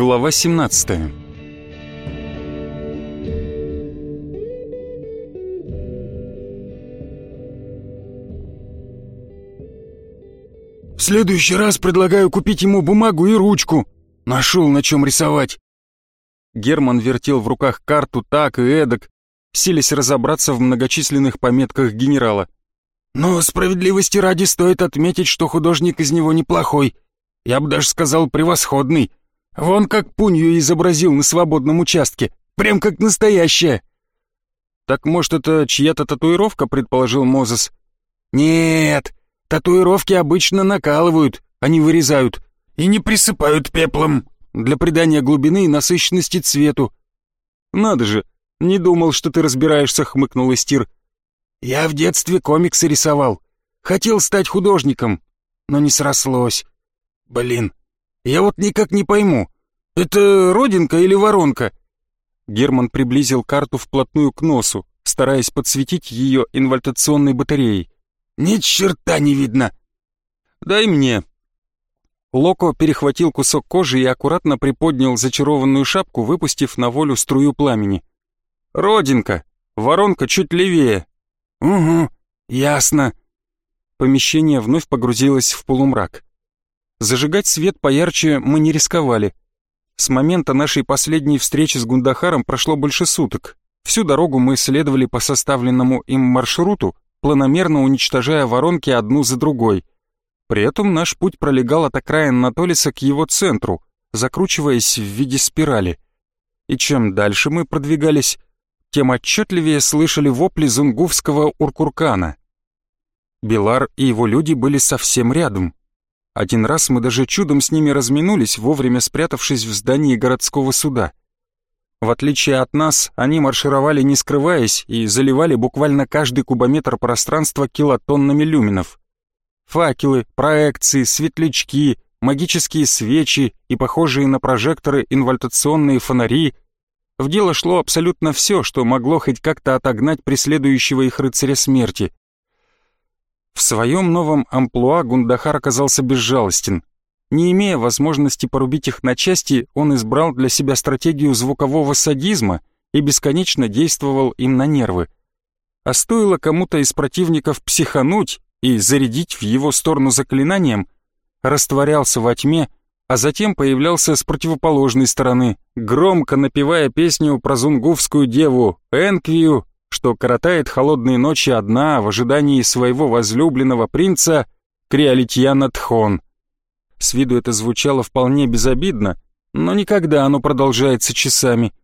Глава 17 «В следующий раз предлагаю купить ему бумагу и ручку. Нашел на чем рисовать». Герман вертел в руках карту так и эдак, силясь разобраться в многочисленных пометках генерала. «Но справедливости ради стоит отметить, что художник из него неплохой. Я бы даже сказал, превосходный. Вон как пунью изобразил на свободном участке. Прям как настоящая». «Так, может, это чья-то татуировка?» — предположил Мозес. «Нет, Татуировки обычно накалывают, а не вырезают. И не присыпают пеплом. Для придания глубины и насыщенности цвету. Надо же, не думал, что ты разбираешься, хмыкнул Истир. Я в детстве комиксы рисовал. Хотел стать художником, но не срослось. Блин, я вот никак не пойму, это родинка или воронка? Герман приблизил карту вплотную к носу, стараясь подсветить ее инвольтационной батареей. Ни черта не видно!» «Дай мне!» Локо перехватил кусок кожи и аккуратно приподнял зачарованную шапку, выпустив на волю струю пламени. «Родинка! Воронка чуть левее!» «Угу, ясно!» Помещение вновь погрузилось в полумрак. Зажигать свет поярче мы не рисковали. С момента нашей последней встречи с Гундахаром прошло больше суток. Всю дорогу мы следовали по составленному им маршруту, планомерно уничтожая воронки одну за другой. При этом наш путь пролегал от окраин Натолиса к его центру, закручиваясь в виде спирали. И чем дальше мы продвигались, тем отчетливее слышали вопли зунгувского уркуркана. Белар и его люди были совсем рядом. Один раз мы даже чудом с ними разминулись, вовремя спрятавшись в здании городского суда. В отличие от нас, они маршировали не скрываясь и заливали буквально каждый кубометр пространства килотоннами люминов. Факелы, проекции, светлячки, магические свечи и похожие на прожекторы инвольтационные фонари. В дело шло абсолютно все, что могло хоть как-то отогнать преследующего их рыцаря смерти. В своем новом амплуа Гундахар оказался безжалостен. Не имея возможности порубить их на части, он избрал для себя стратегию звукового садизма и бесконечно действовал им на нервы. А стоило кому-то из противников психануть и зарядить в его сторону заклинанием, растворялся во тьме, а затем появлялся с противоположной стороны, громко напевая песню про зунгувскую деву Энквию, что коротает холодные ночи одна в ожидании своего возлюбленного принца Криолитьяна Тхон. С виду это звучало вполне безобидно, но никогда оно продолжается часами.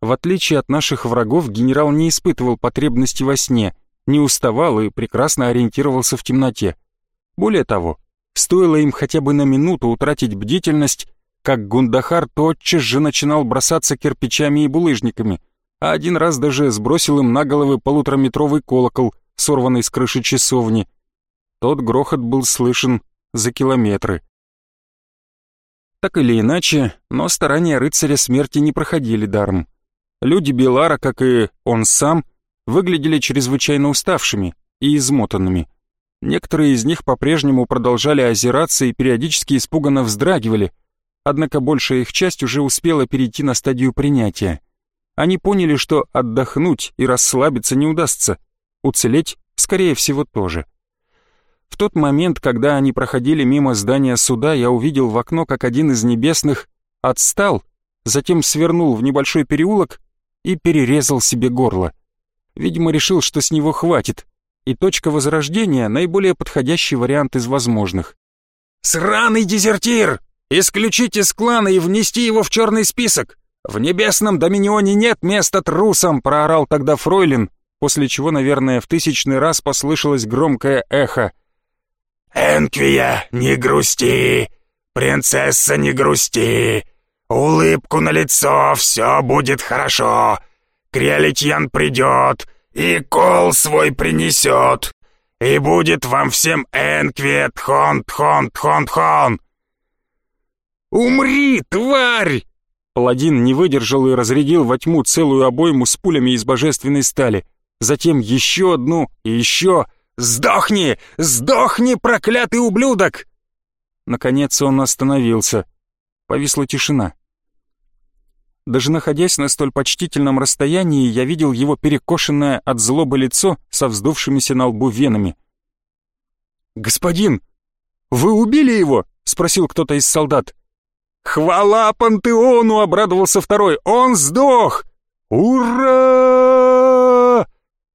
В отличие от наших врагов, генерал не испытывал потребности во сне, не уставал и прекрасно ориентировался в темноте. Более того, стоило им хотя бы на минуту утратить бдительность, как Гундахар тотчас же начинал бросаться кирпичами и булыжниками, а один раз даже сбросил им на головы полутораметровый колокол, сорванный с крыши часовни. Тот грохот был слышен за километры. Так или иначе, но старания рыцаря смерти не проходили даром. Люди Белара, как и он сам, выглядели чрезвычайно уставшими и измотанными. Некоторые из них по-прежнему продолжали озираться и периодически испуганно вздрагивали, однако большая их часть уже успела перейти на стадию принятия. Они поняли, что отдохнуть и расслабиться не удастся, уцелеть, скорее всего, тоже. В тот момент, когда они проходили мимо здания суда, я увидел в окно, как один из небесных отстал, затем свернул в небольшой переулок и перерезал себе горло. Видимо, решил, что с него хватит, и точка возрождения — наиболее подходящий вариант из возможных. «Сраный дезертир! Исключить из клана и внести его в черный список! В небесном доминионе нет места трусам!» — проорал тогда Фройлин, после чего, наверное, в тысячный раз послышалось громкое эхо — «Энквия, не грусти! Принцесса, не грусти! Улыбку на лицо, все будет хорошо! Крелитьян придет и кол свой принесет! И будет вам всем Энквия тхон-тхон-тхон-тхон!» «Умри, тварь!» Паладин не выдержал и разрядил во тьму целую обойму с пулями из божественной стали. Затем еще одну и еще... «Сдохни! Сдохни, проклятый ублюдок!» Наконец он остановился. Повисла тишина. Даже находясь на столь почтительном расстоянии, я видел его перекошенное от злобы лицо со вздувшимися на лбу венами. «Господин, вы убили его?» — спросил кто-то из солдат. «Хвала пантеону!» — обрадовался второй. «Он сдох! Ура!»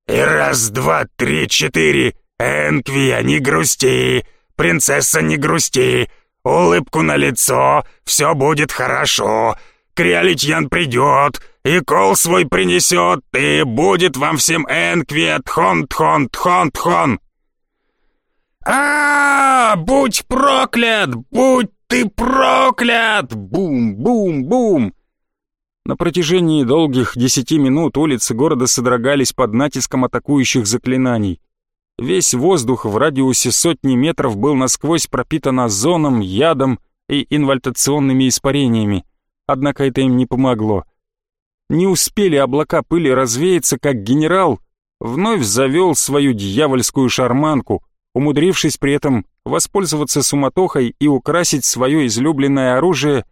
«И раз, два, три, четыре! Энквия, не грусти! Принцесса, не грусти! Улыбку на лицо, все будет хорошо! Криолитьян придет, и кол свой принесет, и будет вам всем Энквия тхон-тхон-тхон-тхон!» а, -а, -а Будь проклят! Будь ты проклят! Бум-бум-бум! На протяжении долгих десяти минут улицы города содрогались под натиском атакующих заклинаний. Весь воздух в радиусе сотни метров был насквозь пропитан озоном, ядом и инвальтационными испарениями, однако это им не помогло. Не успели облака пыли развеяться, как генерал вновь завел свою дьявольскую шарманку, умудрившись при этом воспользоваться суматохой и украсить свое излюбленное оружие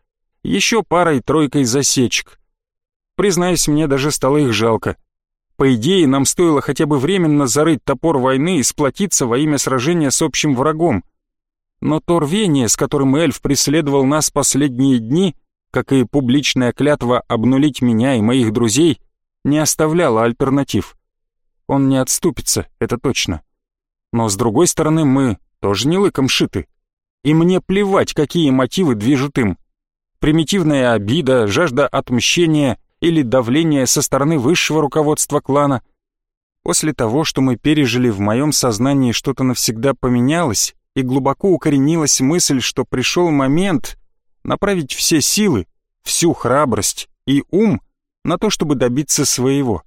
еще парой-тройкой засечек. Признаюсь, мне даже стало их жалко. По идее, нам стоило хотя бы временно зарыть топор войны и сплотиться во имя сражения с общим врагом. Но то рвение, с которым эльф преследовал нас последние дни, как и публичная клятва обнулить меня и моих друзей, не оставляло альтернатив. Он не отступится, это точно. Но с другой стороны, мы тоже не лыком шиты. И мне плевать, какие мотивы движут им. Примитивная обида, жажда отмщения или давление со стороны высшего руководства клана. После того, что мы пережили в моем сознании, что-то навсегда поменялось, и глубоко укоренилась мысль, что пришел момент направить все силы, всю храбрость и ум на то, чтобы добиться своего.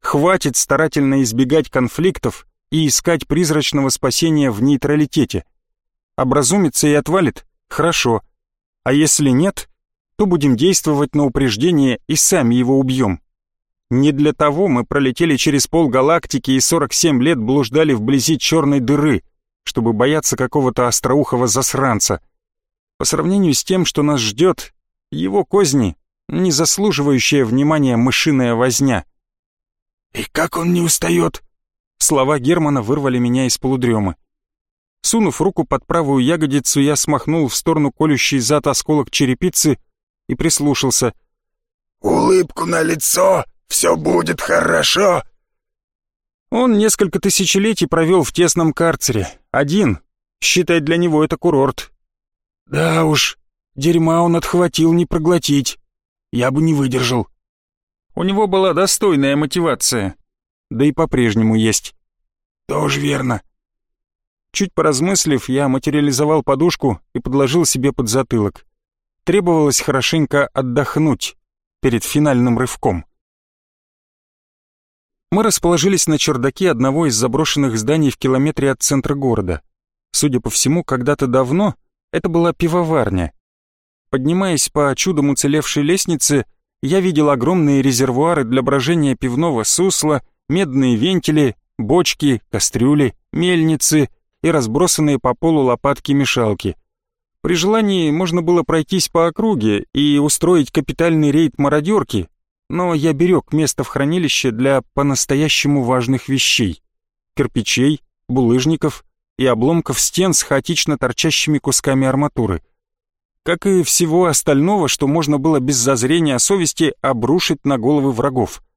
Хватит старательно избегать конфликтов и искать призрачного спасения в нейтралитете. Образумится и отвалит? Хорошо. А если нет, то будем действовать на упреждение и сами его убьем. Не для того мы пролетели через пол галактики и 47 лет блуждали вблизи черной дыры, чтобы бояться какого-то остроухого засранца. По сравнению с тем, что нас ждет, его козни — не заслуживающая внимания мышиная возня. «И как он не устает?» Слова Германа вырвали меня из полудремы. Сунув руку под правую ягодицу, я смахнул в сторону колющий зад осколок черепицы и прислушался. «Улыбку на лицо, все будет хорошо!» Он несколько тысячелетий провел в тесном карцере. Один. Считай, для него это курорт. Да уж, дерьма он отхватил не проглотить. Я бы не выдержал. У него была достойная мотивация да и по-прежнему есть. Тоже верно. Чуть поразмыслив, я материализовал подушку и подложил себе под затылок. Требовалось хорошенько отдохнуть перед финальным рывком. Мы расположились на чердаке одного из заброшенных зданий в километре от центра города. Судя по всему, когда-то давно это была пивоварня. Поднимаясь по чудом уцелевшей лестнице, я видел огромные резервуары для брожения пивного сусла медные вентили, бочки, кастрюли, мельницы и разбросанные по полу лопатки-мешалки. При желании можно было пройтись по округе и устроить капитальный рейд мародерки, но я берег место в хранилище для по-настоящему важных вещей — кирпичей, булыжников и обломков стен с хаотично торчащими кусками арматуры. Как и всего остального, что можно было без зазрения совести обрушить на головы врагов —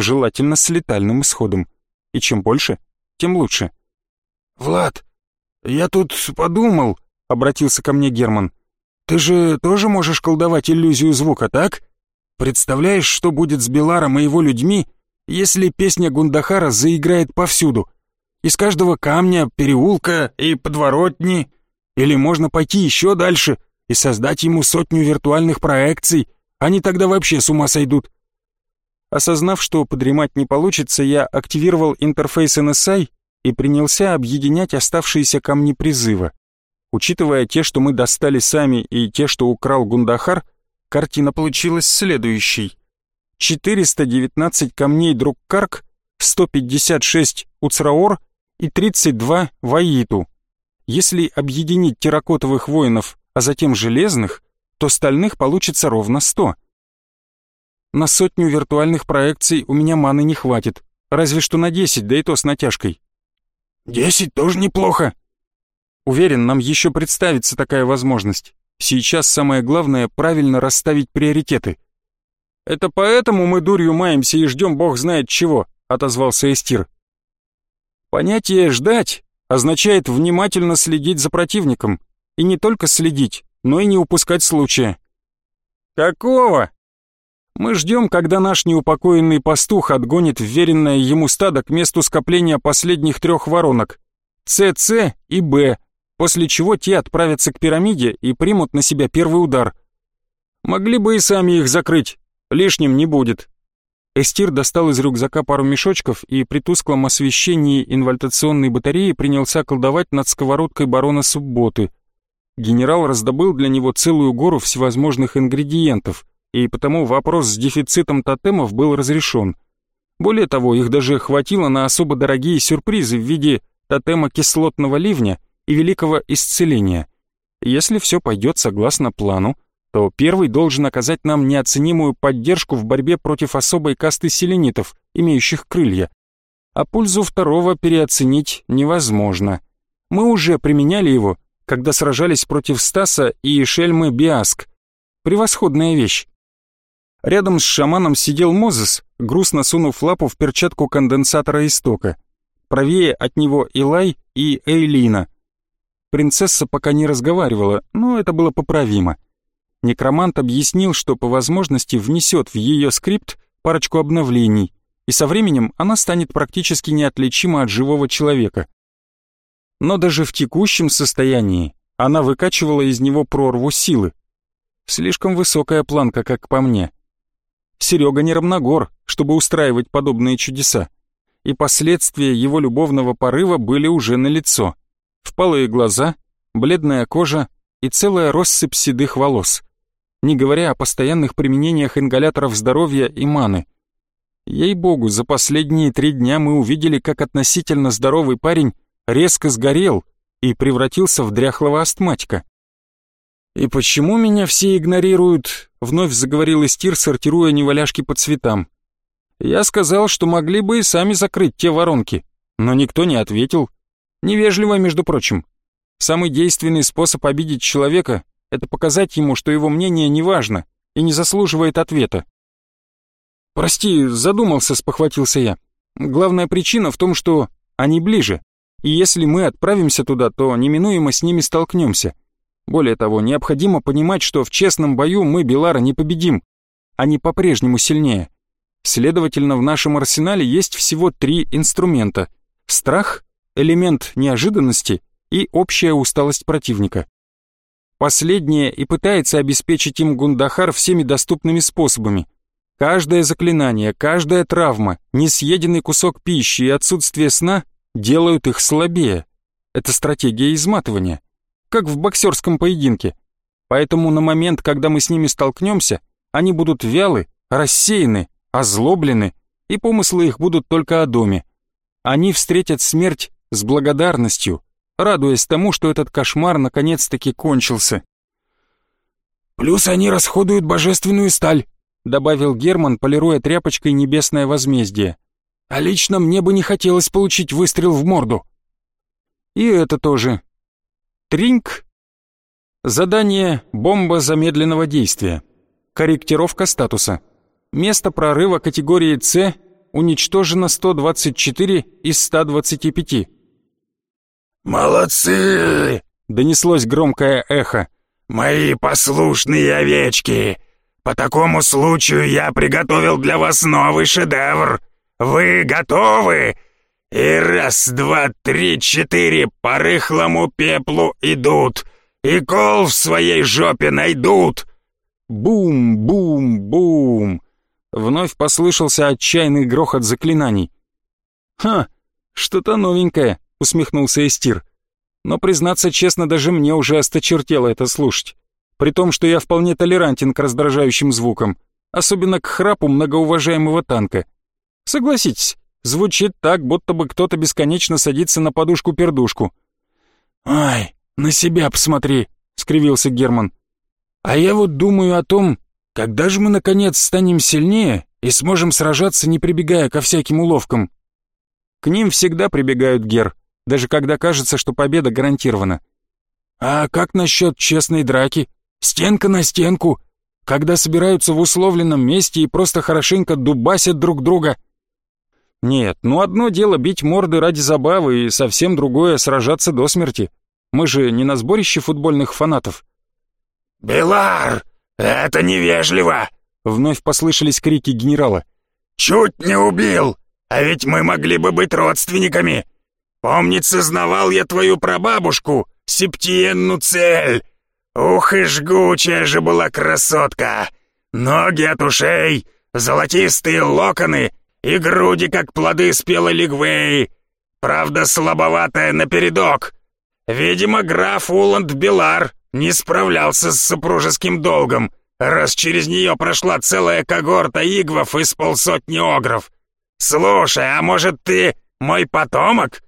желательно с летальным исходом. И чем больше, тем лучше. «Влад, я тут подумал», — обратился ко мне Герман. «Ты же тоже можешь колдовать иллюзию звука, так? Представляешь, что будет с Беларом и его людьми, если песня Гундахара заиграет повсюду? Из каждого камня, переулка и подворотни. Или можно пойти еще дальше и создать ему сотню виртуальных проекций, они тогда вообще с ума сойдут. Осознав, что подремать не получится, я активировал интерфейс NSI и принялся объединять оставшиеся камни призыва. Учитывая те, что мы достали сами, и те, что украл Гундахар, картина получилась следующей. 419 камней Друккарк, 156 Уцраор и 32 Ваиту. Если объединить терракотовых воинов, а затем железных, то стальных получится ровно 100. На сотню виртуальных проекций у меня маны не хватит. Разве что на десять, да и то с натяжкой. Десять тоже неплохо. Уверен, нам еще представится такая возможность. Сейчас самое главное — правильно расставить приоритеты. «Это поэтому мы дурью маемся и ждем бог знает чего», — отозвался Эстир. «Понятие «ждать» означает внимательно следить за противником. И не только следить, но и не упускать случая». «Какого?» Мы ждем, когда наш неупокоенный пастух отгонит вверенное ему стадо к месту скопления последних трех воронок — С и Б, после чего те отправятся к пирамиде и примут на себя первый удар. Могли бы и сами их закрыть, лишним не будет. Эстир достал из рюкзака пару мешочков и при тусклом освещении инвальтационной батареи принялся колдовать над сковородкой барона Субботы. Генерал раздобыл для него целую гору всевозможных ингредиентов — и потому вопрос с дефицитом тотемов был разрешен. Более того, их даже хватило на особо дорогие сюрпризы в виде тотема кислотного ливня и великого исцеления. Если все пойдет согласно плану, то первый должен оказать нам неоценимую поддержку в борьбе против особой касты селенитов, имеющих крылья. А пользу второго переоценить невозможно. Мы уже применяли его, когда сражались против Стаса и Шельмы Биаск. Превосходная вещь. Рядом с шаманом сидел Мозес, грустно сунув лапу в перчатку конденсатора истока. Правее от него Илай и Эйлина. Принцесса пока не разговаривала, но это было поправимо. Некромант объяснил, что по возможности внесет в ее скрипт парочку обновлений, и со временем она станет практически неотличима от живого человека. Но даже в текущем состоянии она выкачивала из него прорву силы. Слишком высокая планка, как по мне. Серега не равногор, чтобы устраивать подобные чудеса. И последствия его любовного порыва были уже налицо. Впалые глаза, бледная кожа и целая россыпь седых волос. Не говоря о постоянных применениях ингаляторов здоровья и маны. Ей-богу, за последние три дня мы увидели, как относительно здоровый парень резко сгорел и превратился в дряхлого астматика. «И почему меня все игнорируют?» — вновь заговорил Истир, сортируя неваляшки по цветам. «Я сказал, что могли бы и сами закрыть те воронки, но никто не ответил. Невежливо, между прочим. Самый действенный способ обидеть человека — это показать ему, что его мнение не важно и не заслуживает ответа. «Прости, задумался», — спохватился я. «Главная причина в том, что они ближе, и если мы отправимся туда, то неминуемо с ними столкнемся». Более того, необходимо понимать, что в честном бою мы Белара не победим. Они по-прежнему сильнее. Следовательно, в нашем арсенале есть всего три инструмента. Страх, элемент неожиданности и общая усталость противника. Последнее и пытается обеспечить им Гундахар всеми доступными способами. Каждое заклинание, каждая травма, несъеденный кусок пищи и отсутствие сна делают их слабее. Это стратегия изматывания как в боксерском поединке. Поэтому на момент, когда мы с ними столкнемся, они будут вялы, рассеяны, озлоблены, и помыслы их будут только о доме. Они встретят смерть с благодарностью, радуясь тому, что этот кошмар наконец-таки кончился. «Плюс они расходуют божественную сталь», добавил Герман, полируя тряпочкой небесное возмездие. «А лично мне бы не хотелось получить выстрел в морду». «И это тоже», Тринк. Задание «Бомба замедленного действия». Корректировка статуса. Место прорыва категории С уничтожено 124 из 125. «Молодцы!» — донеслось громкое эхо. «Мои послушные овечки! По такому случаю я приготовил для вас новый шедевр! Вы готовы?» И раз, два, три, четыре по рыхлому пеплу идут, и кол в своей жопе найдут. Бум-бум-бум! Вновь послышался отчаянный грохот заклинаний. «Ха, что-то новенькое», — усмехнулся Эстир. «Но, признаться честно, даже мне уже осточертело это слушать. При том, что я вполне толерантен к раздражающим звукам, особенно к храпу многоуважаемого танка. Согласитесь, Звучит так, будто бы кто-то бесконечно садится на подушку-пердушку. «Ай, на себя посмотри», — скривился Герман. «А я вот думаю о том, когда же мы, наконец, станем сильнее и сможем сражаться, не прибегая ко всяким уловкам?» «К ним всегда прибегают, Гер, даже когда кажется, что победа гарантирована». «А как насчет честной драки? Стенка на стенку, когда собираются в условленном месте и просто хорошенько дубасят друг друга?» «Нет, ну одно дело бить морды ради забавы, и совсем другое — сражаться до смерти. Мы же не на сборище футбольных фанатов». «Белар, это невежливо!» — вновь послышались крики генерала. «Чуть не убил, а ведь мы могли бы быть родственниками. Помнится, знавал я твою прабабушку, Септиенну Цель. Ух и жгучая же была красотка! Ноги от ушей, золотистые локоны и груди, как плоды спелой лигвеи. Правда, слабоватая напередок. Видимо, граф Уланд Белар не справлялся с супружеским долгом, раз через нее прошла целая когорта игвов из полсотни огров. Слушай, а может ты мой потомок?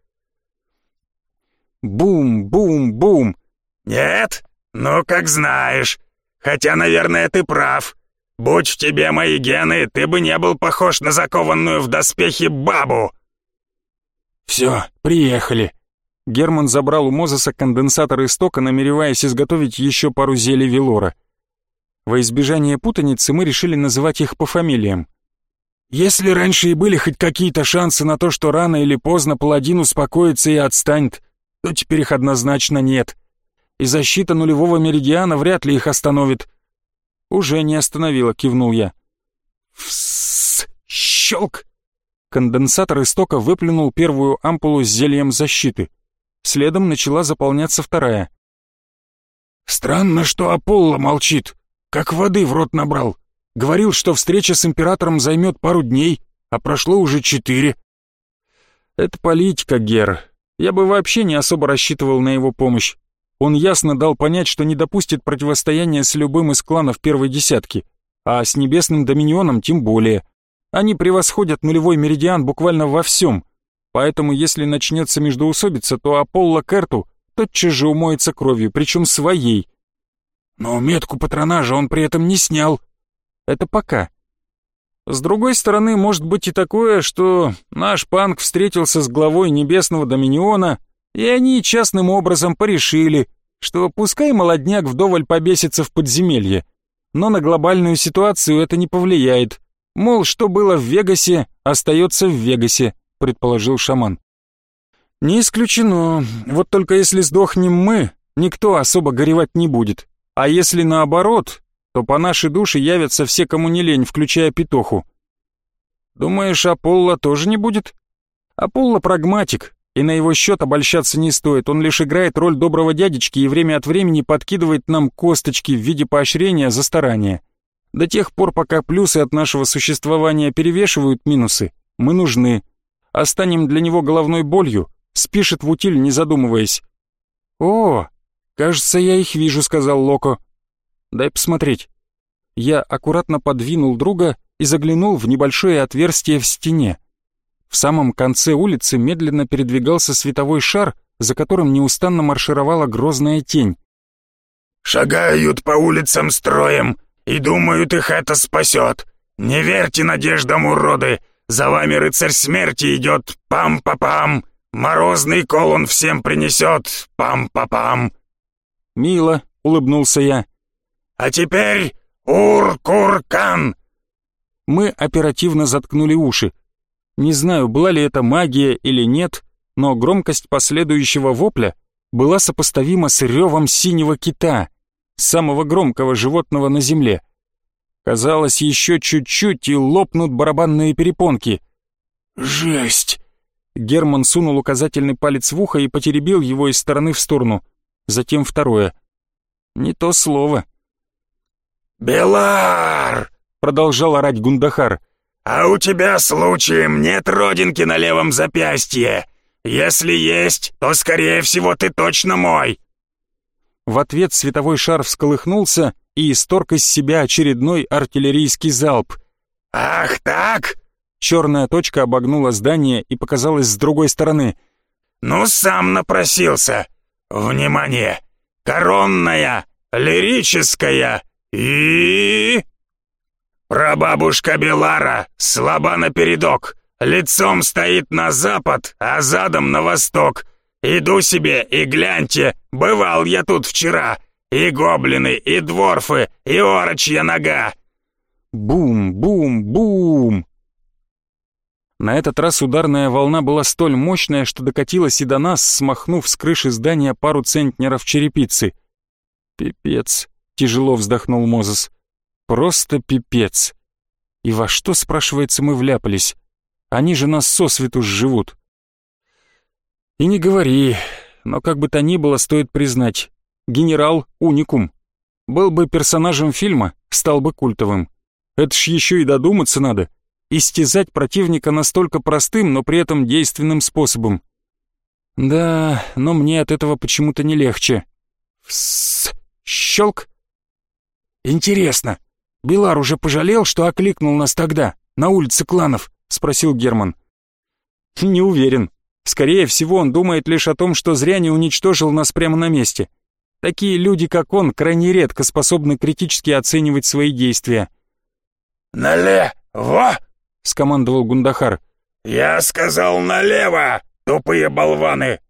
Бум-бум-бум. Нет? Ну, как знаешь. Хотя, наверное, ты прав. Будь в тебе мои гены, ты бы не был похож на закованную в доспехи бабу. Все, приехали. Герман забрал у Мозеса конденсатор истока, намереваясь изготовить еще пару зелий Велора. Во избежание путаницы мы решили называть их по фамилиям. Если раньше и были хоть какие-то шансы на то, что рано или поздно паладин успокоится и отстанет, то теперь их однозначно нет. И защита нулевого меридиана вряд ли их остановит. «Уже не остановила», — кивнул я. Фсс! Щелк! Конденсатор истока выплюнул первую ампулу с зельем защиты. Следом начала заполняться вторая. «Странно, что Аполло молчит. Как воды в рот набрал. Говорил, что встреча с императором займет пару дней, а прошло уже четыре». «Это политика, Гер. Я бы вообще не особо рассчитывал на его помощь. Он ясно дал понять, что не допустит противостояния с любым из кланов первой десятки, а с Небесным Доминионом тем более. Они превосходят нулевой меридиан буквально во всем, Поэтому если начнется междоусобица, то Аполло Керту тотчас же умоется кровью, причем своей. Но метку патронажа он при этом не снял. Это пока. С другой стороны, может быть и такое, что наш панк встретился с главой Небесного Доминиона, и они частным образом порешили, что пускай молодняк вдоволь побесится в подземелье, но на глобальную ситуацию это не повлияет. Мол, что было в Вегасе, остается в Вегасе предположил шаман. «Не исключено. Вот только если сдохнем мы, никто особо горевать не будет. А если наоборот, то по нашей душе явятся все, кому не лень, включая Петоху. Думаешь, Аполло тоже не будет? Аполло прагматик, и на его счет обольщаться не стоит. Он лишь играет роль доброго дядечки и время от времени подкидывает нам косточки в виде поощрения за старание. До тех пор, пока плюсы от нашего существования перевешивают минусы, мы нужны, а станем для него головной болью, спишет в утиль, не задумываясь. «О, кажется, я их вижу», — сказал Локо. «Дай посмотреть». Я аккуратно подвинул друга и заглянул в небольшое отверстие в стене. В самом конце улицы медленно передвигался световой шар, за которым неустанно маршировала грозная тень. «Шагают по улицам строем и думают, их это спасет. Не верьте надеждам, уроды, за вами рыцарь смерти идет, пам-па-пам! Морозный кол он всем принесет, пам-па-пам!» «Мило», — улыбнулся я. «А теперь Ур-Кур-Кан!» Мы оперативно заткнули уши. Не знаю, была ли это магия или нет, но громкость последующего вопля была сопоставима с ревом синего кита, самого громкого животного на земле. Казалось, еще чуть-чуть и лопнут барабанные перепонки. «Жесть!» Герман сунул указательный палец в ухо и потеребил его из стороны в сторону. Затем второе. Не то слово. «Белар!» — продолжал орать Гундахар. «А у тебя, случаем, нет родинки на левом запястье? Если есть, то, скорее всего, ты точно мой!» В ответ световой шар всколыхнулся и исторг из себя очередной артиллерийский залп. «Ах так!» Черная точка обогнула здание и показалась с другой стороны. «Ну, сам напросился! Внимание! Коронная, лирическая и...» Прабабушка Белара слаба напередок, лицом стоит на запад, а задом на восток. Иду себе и гляньте, бывал я тут вчера. И гоблины, и дворфы, и орочья нога. Бум, бум, бум. На этот раз ударная волна была столь мощная, что докатилась и до нас, смахнув с крыши здания пару центнеров черепицы. «Пипец», — тяжело вздохнул Мозес. «Просто пипец. И во что, спрашивается, мы вляпались? Они же нас сосвету живут». «И не говори, но как бы то ни было, стоит признать, генерал уникум. Был бы персонажем фильма, стал бы культовым. Это ж еще и додуматься надо» истязать противника настолько простым, но при этом действенным способом. Да, но мне от этого почему-то не легче. Фсс, щелк. Интересно, Билар уже пожалел, что окликнул нас тогда, на улице кланов? Спросил Герман. Не уверен. Скорее всего, он думает лишь о том, что зря не уничтожил нас прямо на месте. Такие люди, как он, крайне редко способны критически оценивать свои действия. «Налево!» — скомандовал Гундахар. «Я сказал налево, тупые болваны!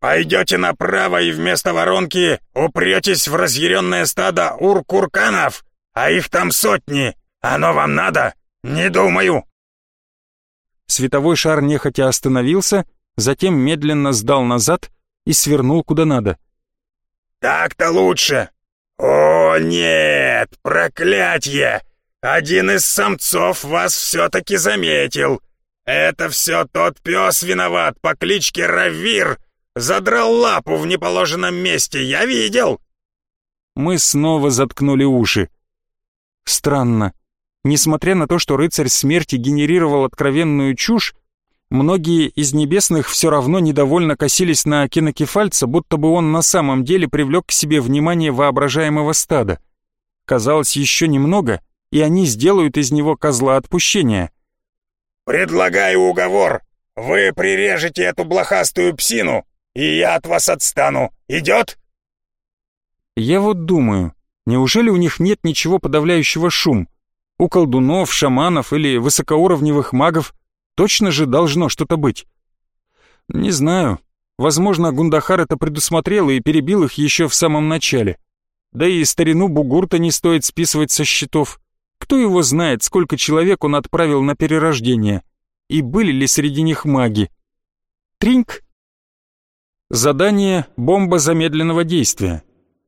Пойдете направо и вместо воронки упретесь в разъяренное стадо уркурканов, а их там сотни. Оно вам надо? Не думаю!» Световой шар нехотя остановился, затем медленно сдал назад и свернул куда надо. «Так-то лучше! О, нет! Проклятье! Один из самцов вас все-таки заметил. Это все тот пес виноват по кличке Равир. Задрал лапу в неположенном месте, я видел. Мы снова заткнули уши. Странно. Несмотря на то, что рыцарь смерти генерировал откровенную чушь, многие из небесных все равно недовольно косились на кинокефальца, будто бы он на самом деле привлек к себе внимание воображаемого стада. Казалось, еще немного — и они сделают из него козла отпущения. «Предлагаю уговор. Вы прирежете эту блохастую псину, и я от вас отстану. Идет?» Я вот думаю, неужели у них нет ничего подавляющего шум? У колдунов, шаманов или высокоуровневых магов точно же должно что-то быть. Не знаю. Возможно, Гундахар это предусмотрел и перебил их еще в самом начале. Да и старину Бугурта не стоит списывать со счетов. Кто его знает, сколько человек он отправил на перерождение? И были ли среди них маги? Тринк. Задание «Бомба замедленного действия».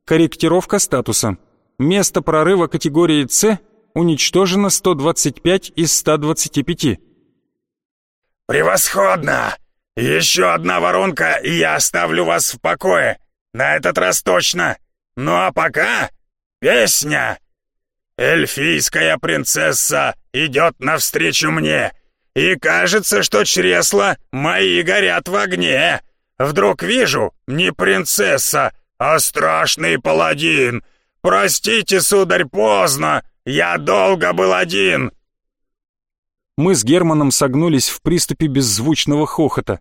Корректировка статуса. Место прорыва категории С уничтожено 125 из 125. «Превосходно! Еще одна воронка, и я оставлю вас в покое. На этот раз точно. Ну а пока... Песня!» Эльфийская принцесса идет навстречу мне, и кажется, что чресла мои горят в огне. Вдруг вижу, не принцесса, а страшный паладин. Простите, сударь, поздно, я долго был один». Мы с Германом согнулись в приступе беззвучного хохота.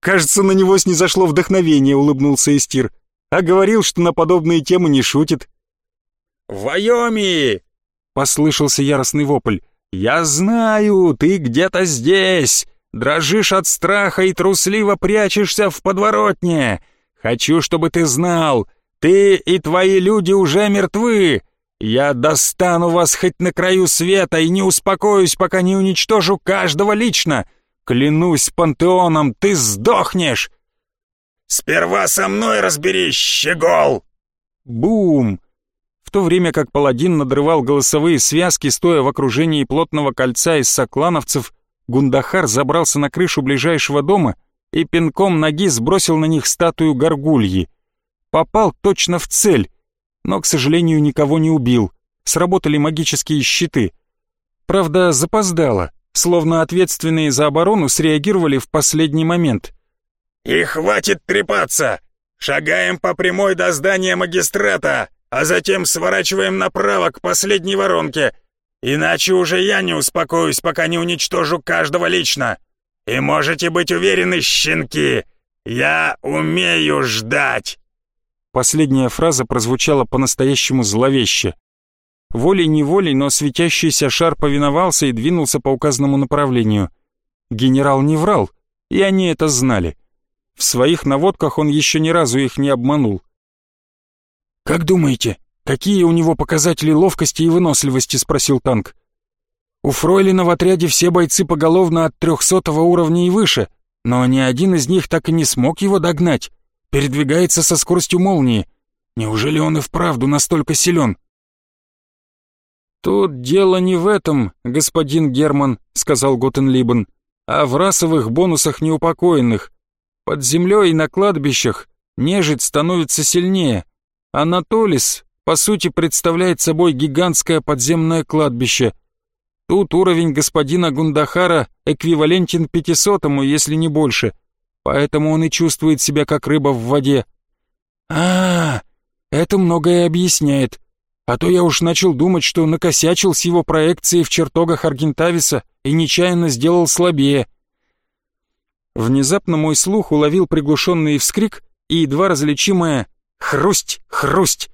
«Кажется, на него снизошло вдохновение», — улыбнулся Истир. «А говорил, что на подобные темы не шутит». «Вайоми!» — послышался яростный вопль. «Я знаю, ты где-то здесь! Дрожишь от страха и трусливо прячешься в подворотне! Хочу, чтобы ты знал, ты и твои люди уже мертвы! Я достану вас хоть на краю света и не успокоюсь, пока не уничтожу каждого лично! Клянусь пантеоном, ты сдохнешь!» «Сперва со мной разберись, щегол!» Бум! в то время как паладин надрывал голосовые связки, стоя в окружении плотного кольца из соклановцев, Гундахар забрался на крышу ближайшего дома и пинком ноги сбросил на них статую горгульи. Попал точно в цель, но, к сожалению, никого не убил. Сработали магические щиты. Правда, запоздало, словно ответственные за оборону среагировали в последний момент. «И хватит трепаться! Шагаем по прямой до здания магистрата!» а затем сворачиваем направо к последней воронке. Иначе уже я не успокоюсь, пока не уничтожу каждого лично. И можете быть уверены, щенки, я умею ждать». Последняя фраза прозвучала по-настоящему зловеще. Волей-неволей, но светящийся шар повиновался и двинулся по указанному направлению. Генерал не врал, и они это знали. В своих наводках он еще ни разу их не обманул. «Как думаете, какие у него показатели ловкости и выносливости?» — спросил танк. «У Фройлина в отряде все бойцы поголовно от трехсотого уровня и выше, но ни один из них так и не смог его догнать. Передвигается со скоростью молнии. Неужели он и вправду настолько силен?» «Тут дело не в этом, господин Герман», — сказал Готенлибен, «а в расовых бонусах неупокоенных. Под землей и на кладбищах нежить становится сильнее. Анатолис, по сути, представляет собой гигантское подземное кладбище. Тут уровень господина Гундахара эквивалентен пятисотому, если не больше, поэтому он и чувствует себя как рыба в воде. а, -а, -а это многое объясняет. А то я уж начал думать, что накосячил с его проекцией в чертогах Аргентависа и нечаянно сделал слабее. Внезапно мой слух уловил приглушенный вскрик и едва различимое «Хрусть! Хрусть!»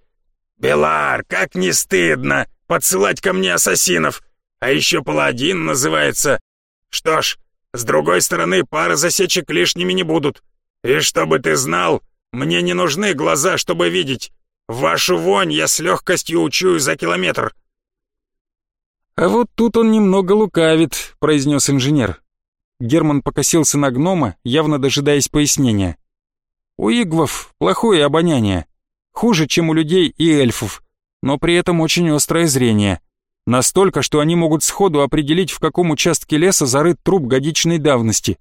«Белар, как не стыдно подсылать ко мне ассасинов! А еще паладин называется! Что ж, с другой стороны, пары засечек лишними не будут. И чтобы ты знал, мне не нужны глаза, чтобы видеть. Вашу вонь я с легкостью учую за километр». «А вот тут он немного лукавит», — произнес инженер. Герман покосился на гнома, явно дожидаясь пояснения. «У игвов плохое обоняние, хуже, чем у людей и эльфов, но при этом очень острое зрение. Настолько, что они могут сходу определить, в каком участке леса зарыт труп годичной давности».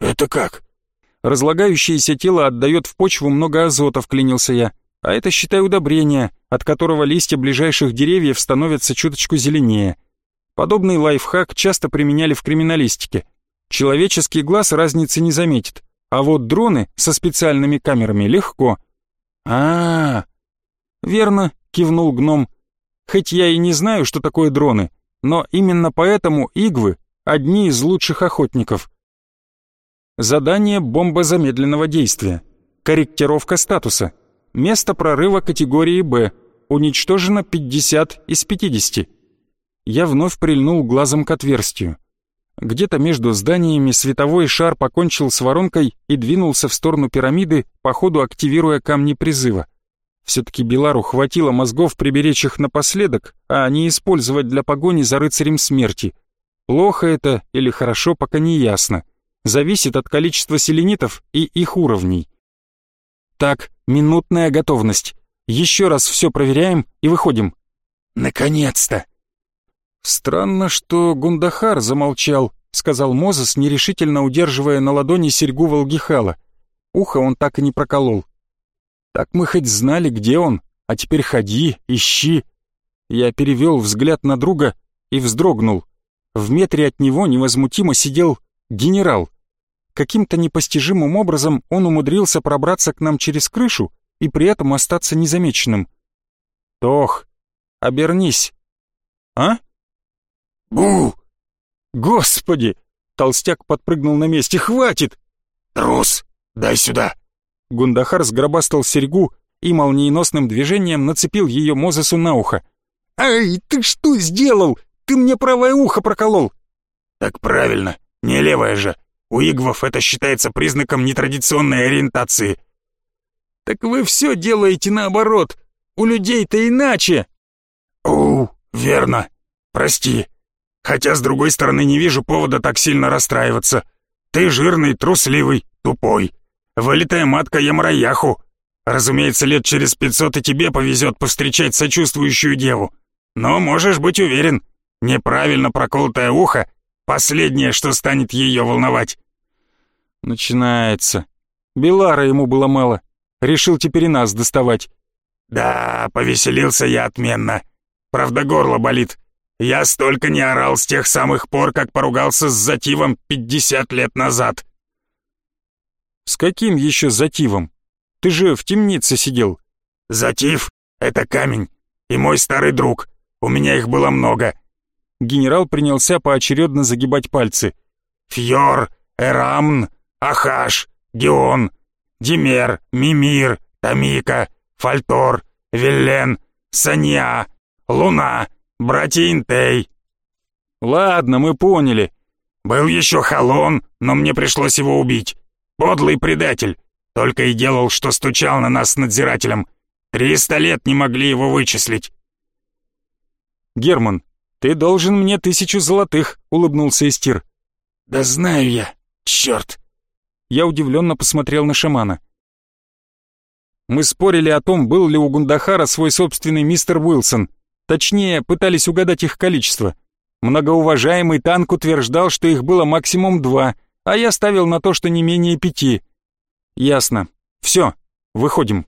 «Это как?» «Разлагающееся тело отдает в почву много азота», — вклинился я. А это, считай, удобрение, от которого листья ближайших деревьев становятся чуточку зеленее. Подобный лайфхак часто применяли в криминалистике. Человеческий глаз разницы не заметит, а вот дроны со специальными камерами легко. а, -а, -а верно», — кивнул гном. «Хоть я и не знаю, что такое дроны, но именно поэтому игвы — одни из лучших охотников». Задание «Бомба замедленного действия». Корректировка статуса. Место прорыва категории «Б». Уничтожено 50 из 50. Я вновь прильнул глазом к отверстию. Где-то между зданиями световой шар покончил с воронкой и двинулся в сторону пирамиды, по ходу активируя камни призыва. Все-таки Белару хватило мозгов приберечь их напоследок, а не использовать для погони за рыцарем смерти. Плохо это или хорошо, пока не ясно. Зависит от количества селенитов и их уровней. Так, минутная готовность. Еще раз все проверяем и выходим. Наконец-то! Странно, что Гундахар замолчал, сказал Мозес, нерешительно удерживая на ладони серьгу Волгихала. Ухо он так и не проколол. Так мы хоть знали, где он, а теперь ходи, ищи. Я перевел взгляд на друга и вздрогнул. В метре от него невозмутимо сидел генерал. Каким-то непостижимым образом он умудрился пробраться к нам через крышу и при этом остаться незамеченным. «Тох, обернись!» «А?» «Бу!» «Господи!» Толстяк подпрыгнул на месте. «Хватит!» «Трус! Дай сюда!» Гундахар сгробастал серьгу и молниеносным движением нацепил ее Мозесу на ухо. «Ай, ты что сделал? Ты мне правое ухо проколол!» «Так правильно, не левое же!» У игвов это считается признаком нетрадиционной ориентации. Так вы все делаете наоборот. У людей-то иначе. Оу, верно. Прости. Хотя, с другой стороны, не вижу повода так сильно расстраиваться. Ты жирный, трусливый, тупой. Вылитая матка Ямараяху. Разумеется, лет через пятьсот и тебе повезет повстречать сочувствующую деву. Но можешь быть уверен, неправильно проколотое ухо — последнее, что станет ее волновать. Начинается. Белара ему было мало. Решил теперь и нас доставать. Да, повеселился я отменно. Правда, горло болит. Я столько не орал с тех самых пор, как поругался с Зативом 50 лет назад. С каким еще Зативом? Ты же в темнице сидел. Затив — это камень. И мой старый друг. У меня их было много. Генерал принялся поочередно загибать пальцы. Фьор, Эрамн, Ахаш, Дион, Димер, Мимир, Тамика, Фальтор, Виллен, Санья, Луна, братья Интей». «Ладно, мы поняли». «Был еще Халон, но мне пришлось его убить. Подлый предатель. Только и делал, что стучал на нас с надзирателем. Триста лет не могли его вычислить». «Герман, ты должен мне тысячу золотых», — улыбнулся Истир. «Да знаю я, черт!» Я удивленно посмотрел на шамана. Мы спорили о том, был ли у Гундахара свой собственный мистер Уилсон. Точнее, пытались угадать их количество. Многоуважаемый танк утверждал, что их было максимум два, а я ставил на то, что не менее пяти. Ясно. Все, выходим.